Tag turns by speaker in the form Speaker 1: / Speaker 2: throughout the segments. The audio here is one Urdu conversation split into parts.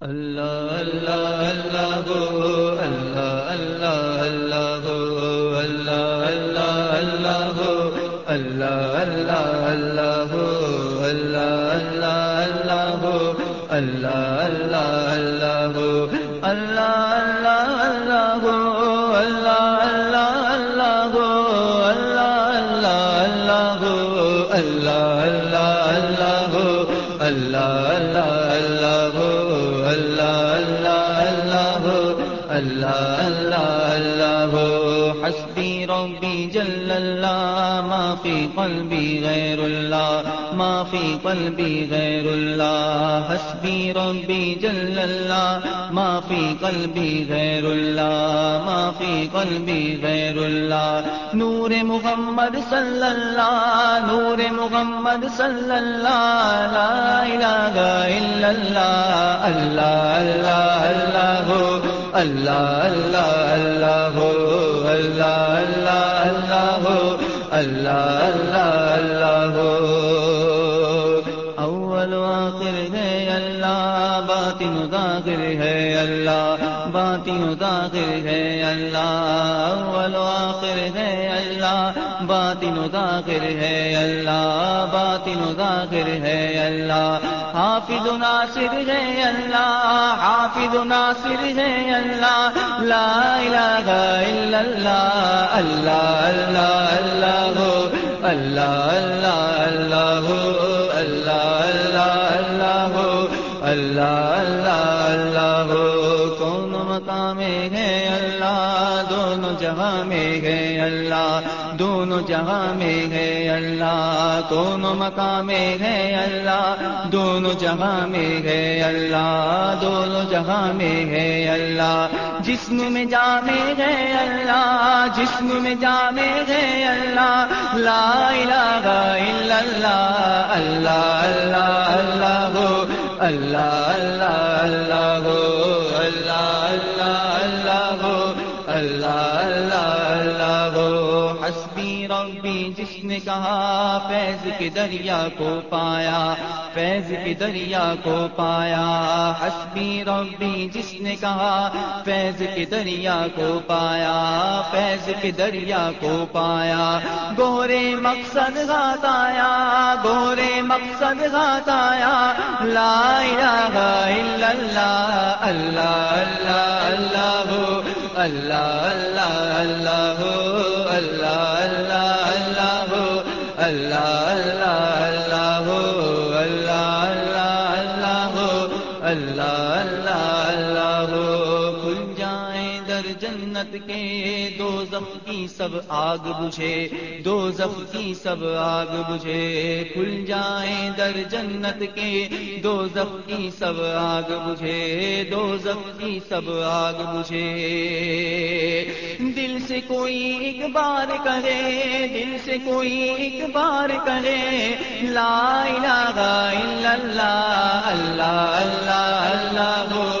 Speaker 1: اللہ اللہ اللہ ہو اللہ اللہ اللہ ہو اللہ اللہ اللہ ہو اللہ اللہ اللہ ہو اللہ اللہ اللہ ہو اللہ اللہ اللہ ہو اللہ اللہ اللہ ہو اللہ اللہ اللہ ہو اللہ اللہ اللہ ہو اللہ اللہ اللہ ہو اللہ اللہ اللہ ہو اللہ اللہ اللہ حسبی ربی جل اللہ، ما فی قلبی غیر اللہ، ما فی قلبی غیر اللہ۔ حسبی ربی جل اللہ، ما فی قلبی غیر اللہ، ما فی قلبی غیر اللہ۔ نور محمد صلی اللہ، نور محمد صلی اللہ، لا الہ الا اللہ اللہ اللہ اللہ ہو۔ اللہ اللہ اللہ ہو، اللہ اللہ اللہ ہو، اللہ اللہ اللہ ہو۔ اول آخر ہے اللہ، باطن و ظاہر ہے اللہ، باطن ظاہر ہے اللہ۔ اول آخر ہے اللہ، باطن و ظاہر ہے اللہ، باطن و ظاہر ہے اللہ۔ حافظ ناصر ہے اللہ حافظ ناصر ہے اللہ لا الہ الا اللہ اللہ اللہ اللہ اللہ اللہ جہاں میں ہے اللہ دونوں جہاں میں ہے اللہ کون مقام ہے اللہ دونوں جہاں میں ہے اللہ دونوں جہاں میں ہے اللہ جسم میں جامع ہے اللہ جسم میں جامع ہے اللہ لا الہ الا اللہ اللہ اللہ اللہ ہو اللہ اللہ اللہ حسبی ربی، جس نے کہا، فیض کے دریا کو پایا، فیض کے دریا کو پایا۔ حسبی ربی، جس نے کہا، فیض کے دریا کو پایا، فیض کے دریا کو پایا۔ گورے مقصد گات آیا، گورے مقصد گات آیا۔ لا الہ الا اللہ اللہ اللہ اللہ اللہ اللہ اللہ ہو اللہ اللہ اللہ ہو اللہ اللہ جائیں جنت کے دو کی سب آگ بجھے دو کی سب آگ بجھے۔ کھل جائیں در جنت کے دو کی سب آگ بجھے دو کی سب آگ بجھے۔ دل سے کوئی ایک بار کہے، دل سے کوئی ایک بار کہے، لا الہ الا اللہ اللہ اللہ اللہ ہو۔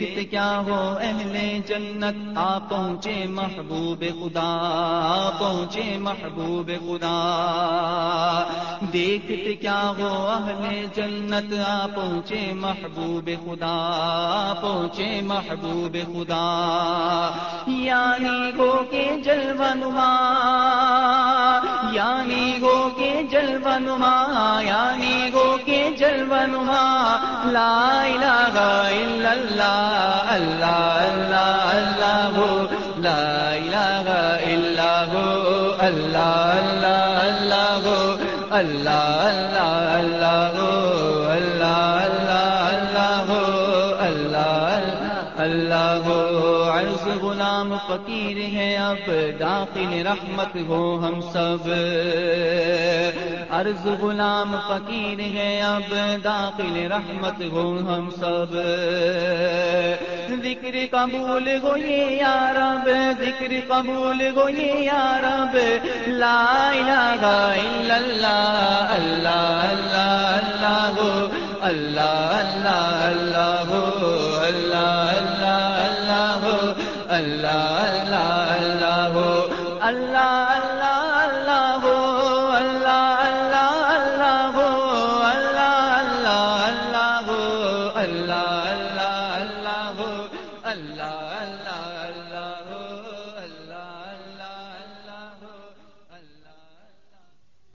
Speaker 1: دیکھتے کیا ہو؟ اہل جنت، آ پہنچے محبوب خدا، آ پہنچے محبوب خدا۔ دیکھتے کیا ہو؟ اہل جنت، آ پہنچے محبوب خدا، آ پہنچے محبوب خدا۔ یعنی گو کے جلونما یعنی گو کے جلونما یعنی گو کے جلونما لا الہ الا اللہ اللہ اللہ اللہ ہو۔ لا الہ الا ہو، اللہ اللہ اللہ ہو۔ اللہ اللہ اللہ ہو۔ غلام فقیر ہے اب، داخل رحمت ہو ہم سب۔ عرض غلام فقیر ہے اب، داخل رحمت ہو ہم سب۔ ذکر قبول ہو یہ یارب ذکر قبول ہو یہ یارب لا الہ الا اللہ اللہ اللہ اللہ ہو، اللہ اللہ اللہ اللہ اللہ اللہ ہو. اللہ اللہ اللہ اللہ اللہ اللہ ہو. اللہ اللہ اللہ